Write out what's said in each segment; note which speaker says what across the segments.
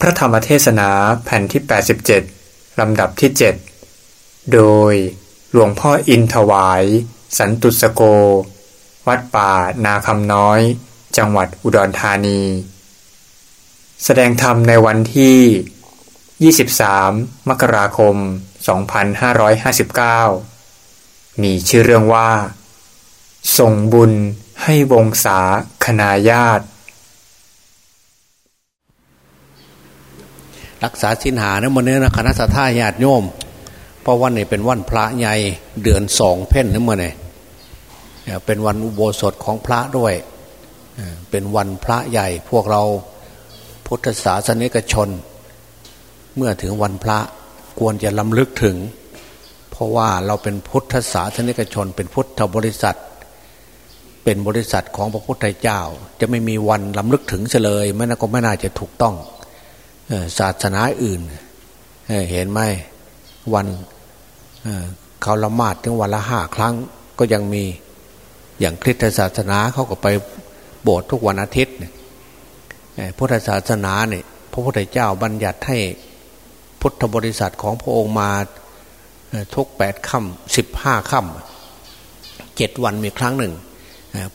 Speaker 1: พระธรรมเทศนาแผ่นที่ 87 ลำดับที่ 7 โดยหลวงพ่ออินถวาย สันตุสโก วัดป่านาคำน้อย จังหวัดอุดรธานี แสดงธรรมในวันที่ 23 มกราคม 2559 มีชื่อเรื่องว่า ส่งบุญให้วงศาคณาญาติ
Speaker 2: รักษาสินหาเนี่ยมันเนื้อนะคณะสัตยาติโยม เพราะวันนี้เป็นวันพระใหญ่เดือนสองเพ่นนี่มันเนี่ยเป็นวันอุโบสถของพระด้วย เป็นวันพระใหญ่พวกเราพุทธศาสนิกชน เมื่อถึงวันพระควรจะลำลึกถึง เพราะว่าเราเป็นพุทธศาสนิกชน เป็นพุทธบริษัท เป็นบริษัทของพระพุทธเจ้า จะไม่มีวันลำลึกถึงเฉลยไม่น่าก็ไม่น่าจะถูกต้อง ศาสนาอื่นเห็นไหมวันเขาละหมาดถึงวันละห้าครั้งก็ยังมีอย่างคริสตศาสนาเขาก็ไปโบสถ์ทุกวันอาทิตย์พุทธศาสนาเนี่ยพระพุทธเจ้าบัญญัติให้พุทธบริษัทของพระองค์มาทุกแปดค่ำสิบห้าค่ำเจ็ดวันมีครั้งหนึ่ง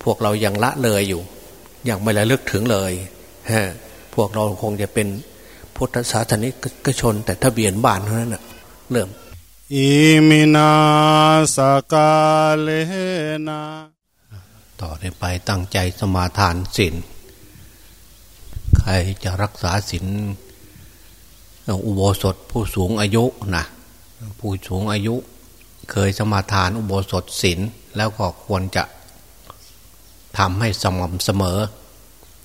Speaker 2: พวกเรายังละเลยอยู่ ยังไม่ระลึกถึงเลย พวกเราคงจะเป็น พุทธศาสนิกชน แต่ทะเบียนบ้านเท่านั้นนะเริ่ม
Speaker 3: อิมินาสกาเลนา
Speaker 2: ต่อไปตั้งใจสมาทานศีลใครจะรักษาศีลอุโบสถผู้สูงอายุนะผู้สูงอายุ เคยสมาทานอุโบสถศีลแล้วก็ควรจะทำให้สม่ำเสมอ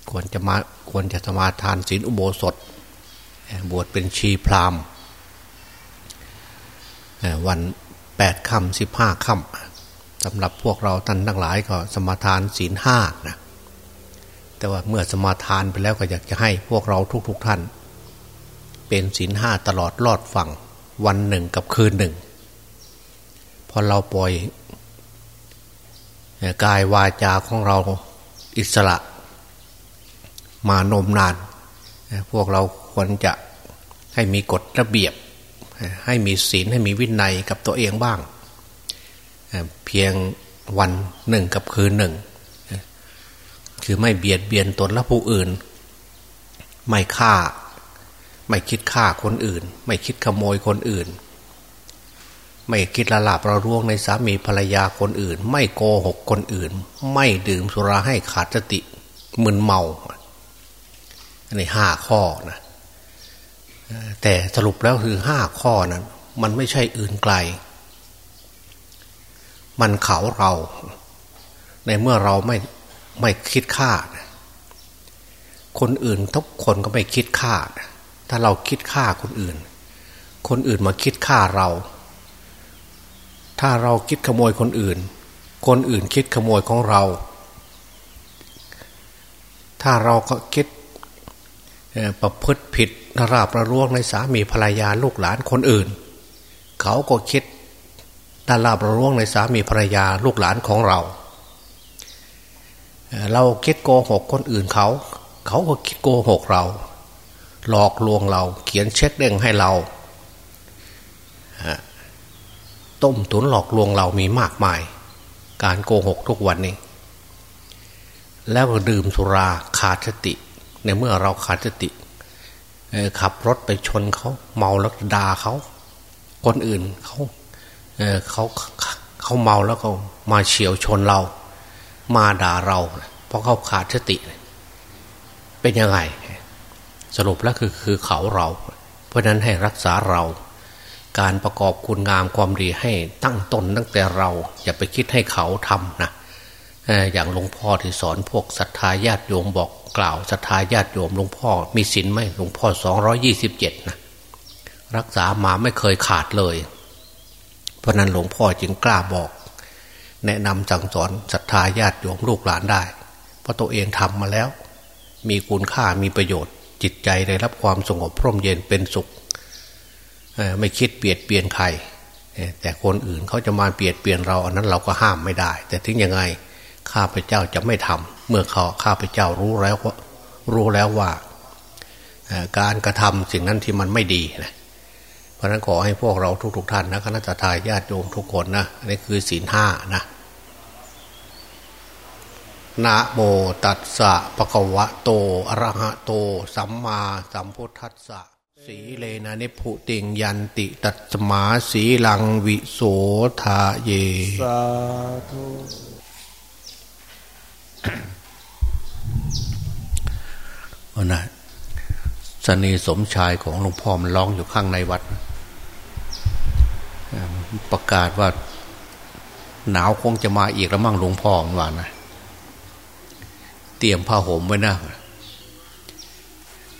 Speaker 2: ควรจะมาควรจะสมาทานศีลอุโบสถ บวชเป็นชีพราหมณ์วันแปดค่ำสิบห้าค่ำสำหรับพวกเราท่านทั้งหลายก็สมาทานศีลห้านะแต่ว่าเมื่อสมาทานไปแล้วก็อยากจะให้พวกเราทุกๆทท่าน เป็นศีลห้าตลอดรอดฝั่งวันหนึ่งกับคืนหนึ่งพอเราปล่อยกายวาจาของเราอิสระมานมนาน พวกเรา ควรจะให้มีกฎระเบียบ ให้มีศีลให้มีวินัยกับตัวเองบ้าง เพียงวันหนึ่งกับคืนหนึ่ง คือไม่เบียดเบียนตนและผู้อื่น ไม่ฆ่า ไม่คิดฆ่าคนอื่น ไม่คิดขโมยคนอื่น ไม่คิดละลาบระร่วงในสามีภรรยาคนอื่น ไม่โกหกคนอื่น ไม่ดื่มสุราให้ขาดสติมึนเมา อันนี้ห้าข้อนะ แต่สรุปแล้วคือห้าข้อนั้น มันไม่ใช่อื่นไกล มันเขาเรา ในเมื่อเราไม่ไม่คิดฆ่า คนอื่นทุกคนก็ไม่คิดฆ่า ถ้าเราคิดฆ่าคนอื่น คนอื่นมาคิดฆ่าเรา ถ้าเราคิดขโมยคนอื่น คนอื่นคิดขโมยของเรา ถ้าเราก็คิดประพฤติผิด ราบระร่วงในสามีภรรยาลูกหลานคนอื่น เขาก็คิดดาราบระร่วงในสามีภรรยาลูกหลานของเรา เราคิดโกหกคนอื่นเขา เขาก็คิดโกหกเรา หลอกลวงเราเขียนเช็คเด้งให้เราต้มตุนหลอกลวงเรามีมากมาย การโกหกทุกวันนี้ แล้วก็ดื่มสุราขาดสติ ในเมื่อเราขาดสติ ขับรถไปชนเขาเมาแล้วด่าเขาคนอื่นเขาเขาเขาเมาแล้วก็มาเฉียวชนเรา มาด่าเรา เพราะเขาขาดสติ เป็นยังไง สรุปแล้วคือคือเขาเรา เพราะนั้นให้รักษาเรา การประกอบคุณงามความดีให้ตั้งตนตั้งแต่เรา อย่าไปคิดให้เขาทำนะ อย่างหลวงพ่อที่สอนพวกศรัทธาญาติโยมบอกกล่าวศรัทธาญาติโยมหลวงพ่อมีศีลไหมหลวงพ่อสองร้อยี่สิบเจ็ดนะรักษามาไม่เคยขาดเลย เพราะนั้นหลวงพ่อจึงกล้าบอก แนะนำสั่งสอนศรัทธาญาติโยมลูกหลานได้ เพราะตัวเองทำมาแล้ว มีคุณค่ามีประโยชน์ จิตใจได้รับความสงบพร่มเย็นเป็นสุข ไม่คิดเปลียดเปลี่ยนใครแต่คนอื่นเขาจะมาเปลียดเปลี่ยนเราอันนั้นเราก็ห้ามไม่ได้ แต่ถึงยังไง ข้าพเจ้าจะไม่ทำเมื่อเขาข้าพเจ้ารู้แล้วว่ารู้แล้วว่า การกระทำสิ่งนั้นที่มันไม่ดีนะเพราะนั้นขอให้พวกเราทุกๆทท่านนะคณะทาญาติโยมทุกคนนะนี่คือศีลห้านะนะโมตัสสะปะคะวะโตอะระหะโต สัมมาสัมพุทธัสสะสีเลนะนิพุติงยันติตัตมาสีลังวิโสทาเย
Speaker 3: สาธุ
Speaker 2: นนั้นสนีสมชายของหลวงพ่อมันร้องอยู่ข้างในวัด ประกาศว่า หนาวคงจะมาอีกแล้วมั่งหลวงพ่อมันว่านะเตรียมผ้าห่มไว้นะ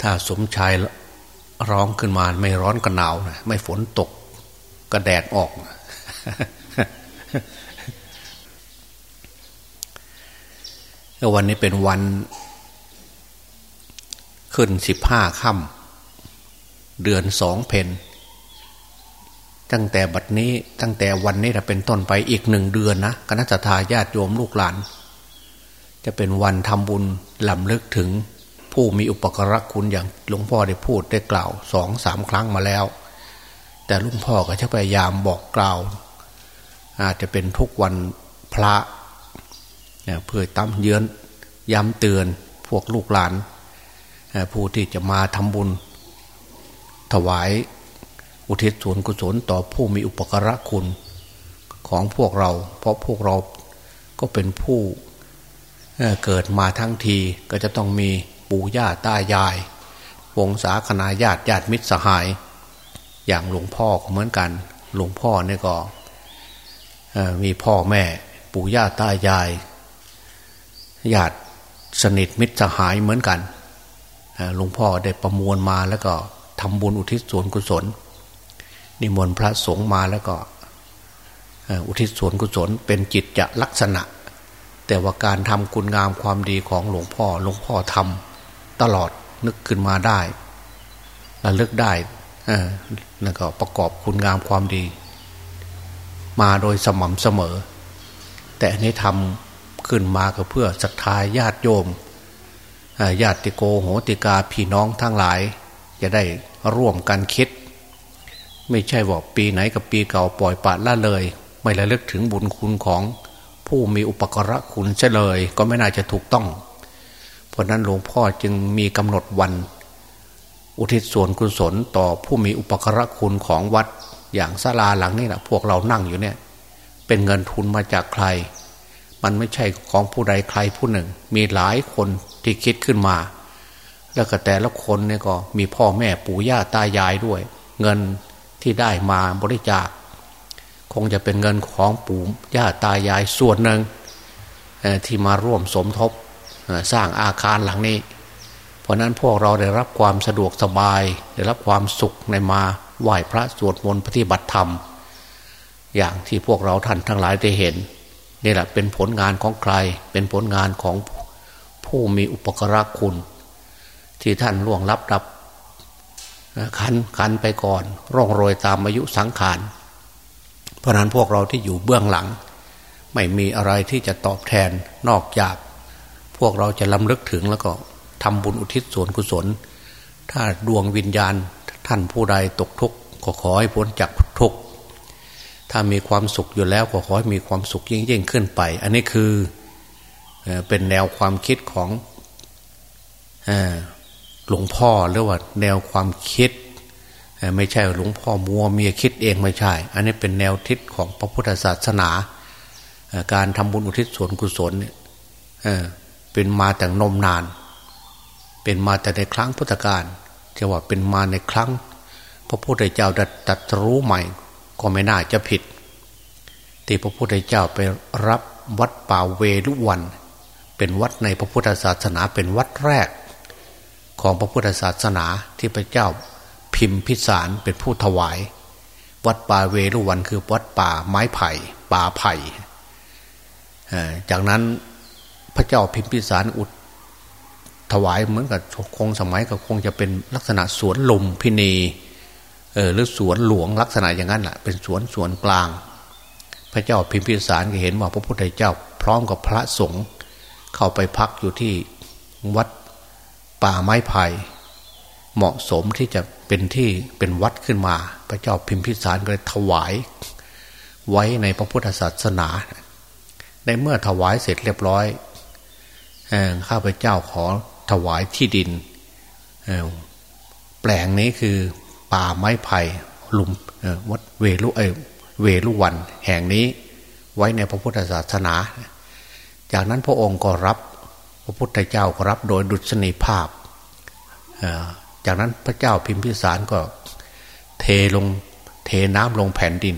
Speaker 2: ถ้าสมชายร้องขึ้นมาไม่ร้อนก็หนาวนะไม่ฝนตกก็แดดออกนะวันนี้เป็นวัน ขึ้นสิบห้าค่ำเดือนสองเพนตั้งแต่บัดนี้ตั้งแต่วันนี้จะเป็นต้นไปอีกหนึ่งเดือนนะคณะทาญาติโยมลูกหลาน จะเป็นวันทำบุญลำลึกถึงผู้มีอุปกรณคุณอย่างหลวงพ่อได้พูดได้กล่าวสองสามครั้งมาแล้ว แต่ลุงพ่อก็จะพยายามบอกกล่าว อาจจะเป็นทุกวันพระเพื่อตั้มเยือนย้ำเตือนพวกลูกหลาน ผู้ที่จะมาทำบุญ ถวายอุทิศส่วนกุศลต่อผู้มีอุปกรณคุณของพวกเรา เพราะพวกเราก็เป็นผู้เกิดมาทั้งทีก็จะต้องมีปู่ย่าตายาย วงศาคณาญาติญาติมิตรสหาย อย่างหลวงพ่อก็เหมือนกัน หลวงพ่อเนี่ยก็มีพ่อแม่ปู่ย่าตายายญาติสนิทมิตรสหายเหมือนกัน หลวงพ่อได้ประมวลมาแล้วก็ทำบุญอุทิศส่วนกุศล นิมนต์พระสงฆ์มาแล้วก็อุทิศส่วนกุศลเป็นจิตจะลักษณะ แต่ว่าการทำคุณงามความดีของหลวงพ่อหลวงพ่อทำตลอดนึกขึ้นมาได้ระลึกได้แล้วก็ประกอบคุณงามความดี มาโดยสม่ำเสมอ แต่อันนี้ทำขึ้นมาก็เพื่อศรัทธาญาติโยม ญาติโกโหติกาพี่น้องทั้งหลาย จะได้ร่วมกันคิด ไม่ใช่ว่าปีไหนกับปีเก่าปล่อยปะละเลย ไม่ระลึกถึงบุญคุณของผู้มีอุปกรณคุณเฉลย ก็ไม่น่าจะถูกต้อง เพราะนั้นหลวงพ่อจึงมีกำหนดวัน อุทิศส่วนกุศลต่อผู้มีอุปกรณคุณของวัดอย่างศาลาหลังนี้นะพวกเรานั่งอยู่เนี่ย เป็นเงินทุนมาจากใคร มันไม่ใช่ของผู้ใดใครผู้หนึ่ง มีหลายคน ที่คิดขึ้นมา แล้วก็แต่ละคนเนี่ยก็มีพ่อแม่ปู่ย่าตายายด้วย เงินที่ได้มาบริจาค คงจะเป็นเงินของปู่ย่าตายายส่วนหนึ่งที่มาร่วมสมทบสร้างอาคารหลังนี้ เพราะนั้นพวกเราได้รับความสะดวกสบาย ได้รับความสุขในมาไหว้พระสวดมนต์ปฏิบัติธรรม อย่างที่พวกเราท่านทั้งหลายได้เห็นนี่แหละเป็นผลงานของใคร เป็นผลงานของ ผู้มีอุปกรณคุณ ที่ท่านล่วงลับดับขันขันไปก่อน ร่องรอยตามอายุสังขาร เพราะนั้นพวกเราที่อยู่เบื้องหลัง ไม่มีอะไรที่จะตอบแทนนอกจาก พวกเราจะลำลึกถึงแล้วก็ทำบุญอุทิศส่วนกุศล ถ้าดวงวิญญาณท่านผู้ใดตกทุกข์ก็ขอให้พ้นจากทุกข์ถ้ามีความสุขอยู่แล้วก็ขอให้มีความสุขยิ่งยิ่งขึ้นไป อันนี้คือ เป็นแนวความคิดของหลวงพ่อหรือว่าแนวความคิดไม่ใช่หลวงพ่อมัวเมียคิดเองไม่ใช่ อันนี้เป็นแนวทิศของพระพุทธศาสนา การทำบุญอุทิศส่วนกุศลเนี่ยเป็นมาแต่นมนาน เป็นมาแต่ในครั้งพุทธกาลจะว่าเป็นมาในครั้ง พระพุทธเจ้าตัดรู้ใหม่ ก็ไม่น่าจะผิดที่พระพุทธเจ้าไปรับวัดป่าเวลุวัน เป็นวัดในพระพุทธศาสนาเป็นวัดแรก ของพระพุทธศาสนาที่พระเจ้าพิมพิสารเป็นผู้ถวาย วัดป่าเวรุวันคือวัดป่าไม้ไผ่ ป่าไผ่จากนั้นพระเจ้าพิมพิสารอุดถวายเหมือนกับคงสมัยก็คงจะเป็นลักษณะสวนลมพินีเออหรือสวนหลวงลักษณะอย่างนั้นแหละเป็นสวนสวนกลาง พระเจ้าพิมพิสารก็เห็นว่าพระพุทธเจ้า พร้อมกับพระสงฆ์ เข้าไปพักอยู่ที่วัดป่าไม้ไผ่เหมาะสมที่จะเป็นที่เป็นวัดขึ้นมา พระเจ้าพิมพิสารก็เลยถวาย ไว้ในพระพุทธศาสนา ในเมื่อถวายเสร็จเรียบร้อยข้าพเจ้าขอถวายที่ดินแปลงนี้คือป่าไม้ไผ่ลุมวัดเวลุเอเวลุวันแห่งนี้ไว้ในพระพุทธศาสนา จากนั้นพระองค์ก็รับ พระพุทธเจ้าก็รับโดยดุษณีภาพ จากนั้นพระเจ้าพิมพิสารก็เทลงเทน้ำลงแผ่นดิน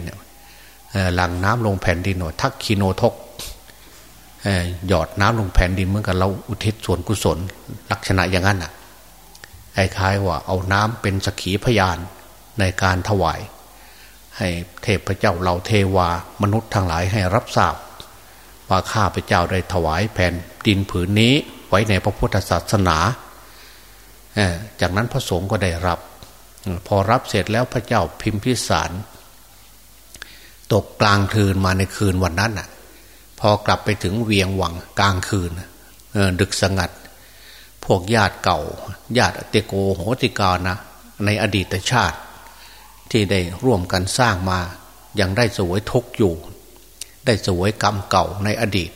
Speaker 2: หลังน้ำลงแผ่นดินหน่อยทักคีโนทกหยอดน้ำลงแผ่นดินเหมือนกับเราอุทิศส่วนกุศล ลักษณะอย่างนั้นอะคล้ายๆว่าเอาน้ำเป็นสกีพยานในการถวาย ให้เทพเจ้าเราเทวามนุษย์ทั้งหลายให้รับทราบ ว่าข้าพเจ้าได้ถวายแผ่นดินผืนนี้ไว้ในพระพุทธศาสนา จากนั้นพระสงฆ์ก็ได้รับ พอรับเสร็จแล้วพระเจ้าพิมพิสาร ตกกลางคืนมาในคืนวันนั้นน่ะ พอกลับไปถึงเวียงวังกลางคืนดึกสงัด พวกญาติเก่า ญาติเตโกโหติกานะ ในอดีตชาติ ที่ได้ร่วมกันสร้างมายังได้สวยทุกอยู่ ได้สวยกรรมเก่าในอดีต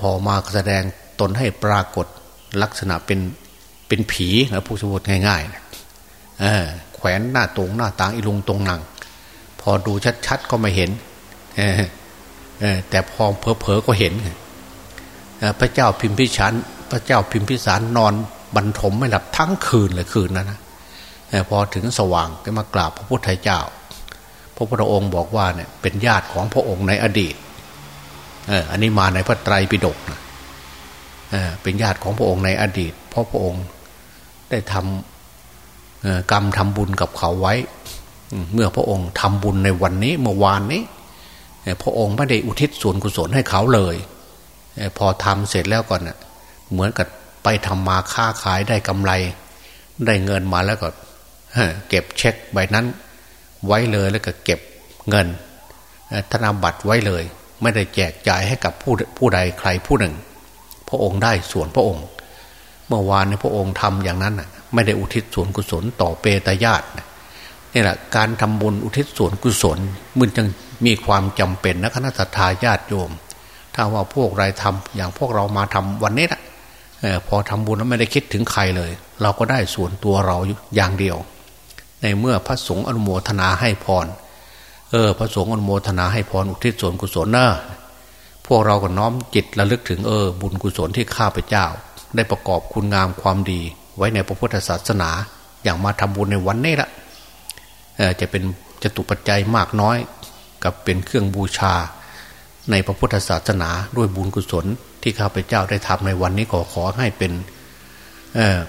Speaker 2: พอมาแสดงตนให้ปรากฏลักษณะเป็นเป็นผีนะผู้สมบูรณ์ง่ายๆแขวนหน้าตรงหน้าตางอีลุงตรงนัง พอดูชัดๆก็ไม่เห็นแต่พอเพอๆก็เห็น พระเจ้าพิมพิชันพระเจ้าพิมพิสารนอนบรรทมไม่หลับทั้งคืนเลยคืนนั้นนะพอถึงสว่างก็มากราบพระพุทธเจ้า ระพุทธองค์บอกว่าเนี่ยเป็นญาติของพระองค์ในอดีตอันนี้มาในพระไตรปิฎกนะเป็นญาติของพระองค์ในอดีต เพราะพระองค์ได้ทำกรรมทำบุญกับเขาไว้ เมื่อพระองค์ทำบุญในวันนี้เมื่อวานนี้พระองค์ไม่ได้อุทิศส่วนกุศลให้เขาเลย พอทำเสร็จแล้วก่อนเหมือนกับไปทำมาค้าขายได้กำไร ได้เงินมาแล้วก็เก็บเช็คใบนั้น ไว้เลยแล้วก็เก็บเงินธนบัตรไว้เลย ไม่ได้แจกจ่ายให้กับผู้ผู้ใดใครผู้หนึ่ง พระองค์ได้ส่วนพระองค์ เมื่อวานในพระองค์ทำอย่างนั้นไม่ได้อุทิศส่วนกุศลต่อเปตญาตินี่แหละการทำบุญอุทิศส่วนกุศลมันจึงมีความจำเป็นนะคณะสัตยาญาติโยม ถ้าว่าพวกไรทำอย่างพวกเรามาทำวันนี้นะพอทำบุญแล้วไม่ได้คิดถึงใครเลย เราก็ได้ส่วนตัวเราอย่างเดียว ในเมื่อพระสงฆ์อนุโมทนาให้พร เออ พระสงฆ์อนุโมทนาให้พรอุทิศส่วนกุศลเนอะพวกเราก็น้อมจิตระลึกถึงเออ บุญกุศลที่ข้าพเจ้า ได้ประกอบคุณงามความดี ไว้ในพระพุทธศาสนา อย่างมาทำบุญในวันนี้ละเออจะเป็นจะตุปัจจัยมากน้อย กับเป็นเครื่องบูชา ในพระพุทธศาสนาด้วยบุญกุศลที่ข้าพเจ้าได้ทำในวันนี้ขอขอให้เป็น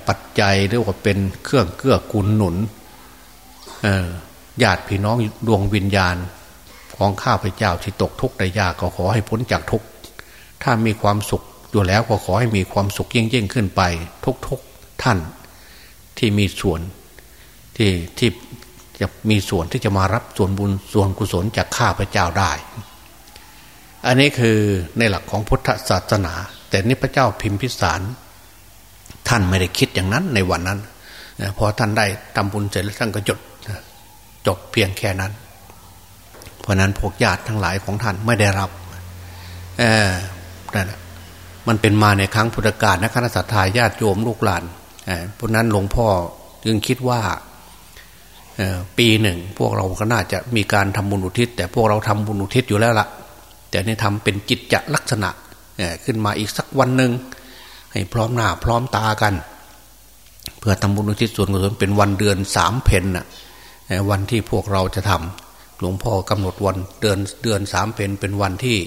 Speaker 2: ปัจจัยหรือว่าเป็นเครื่องเกื้อกูลหนุน ญาติพี่น้องดวงวิญญาณ ของข้าพเจ้าที่ตกทุกข์ได้ยากก็ขอให้พ้นจากทุกข์ถ้ามีความสุขอยู่แล้วก็ขอให้มีความสุขยิ่งยิ่งขึ้นไป ทุกๆท่านที่มีส่วนที่ที่จะมีส่วนที่จะมารับส่วนบุญส่วนกุศลจากข้าพเจ้าได้ อันนี้คือในหลักของพุทธศาสนา แต่นี่พระเจ้าพิมพิสาร ท่านไม่ได้คิดอย่างนั้นในวันนั้น พอท่านได้ทำบุญเสร็จแล้วท่านก็จด จบเพียงแค่นั้น เพราะนั้นพวกญาติทั้งหลายของท่านไม่ได้รับเออนั่นมันเป็นมาในครั้งพุทธกาลนะคณะสัตยาญาติโยมลูกหลานเพราะนั้นหลวงพ่อจึงคิดว่าปีหนึ่งพวกเราก็น่าจะมีการทำบุญอุทิศ แต่พวกเราทำบุญอุทิศอยู่แล้วละ่ะ แต่นี่ทำเป็นจิตจะลักษณะขึ้นมาอีกสักวันหนึ่งให้พร้อมหน้าพร้อมตากัน เพื่อทำบุญอุทิศส่วนกุศลเป็นวันเดือนสามเพนน่ะ วันที่พวกเราจะทำหลวงพ่อกำหนดวันเดือนเดือนสามเป็นเป็นวันที่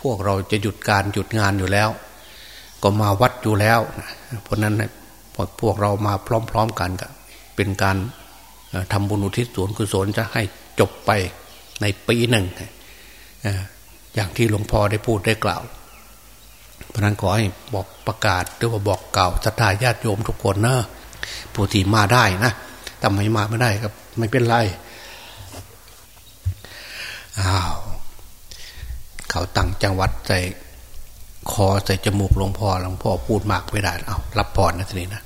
Speaker 2: พวกเราจะหยุดการหยุดงานอยู่แล้ว ก็มาวัดอยู่แล้ว เพราะนั้นพวกเรามาพร้อม ๆกันก็เป็นการทำบุญอุทิศส่วนกุศลจะให้จบไปในปีหนึ่งอย่างที่หลวงพ่อได้พูดได้กล่าวเพราะนั้นขอให้บอกประกาศหรือว่าบอกกล่าวศรัทธาญาติโยมทุกคนนะผู้ที่มาได้นะทำไมมาไม่ได้ครับ ไม่เป็นไรอ้าวเขาตั้งจังหวัดใส่คอใส่จมูกหลวงพ่อหลวงพ่อพูดมากไม่ได้เอารับพรนะทีนี้นะ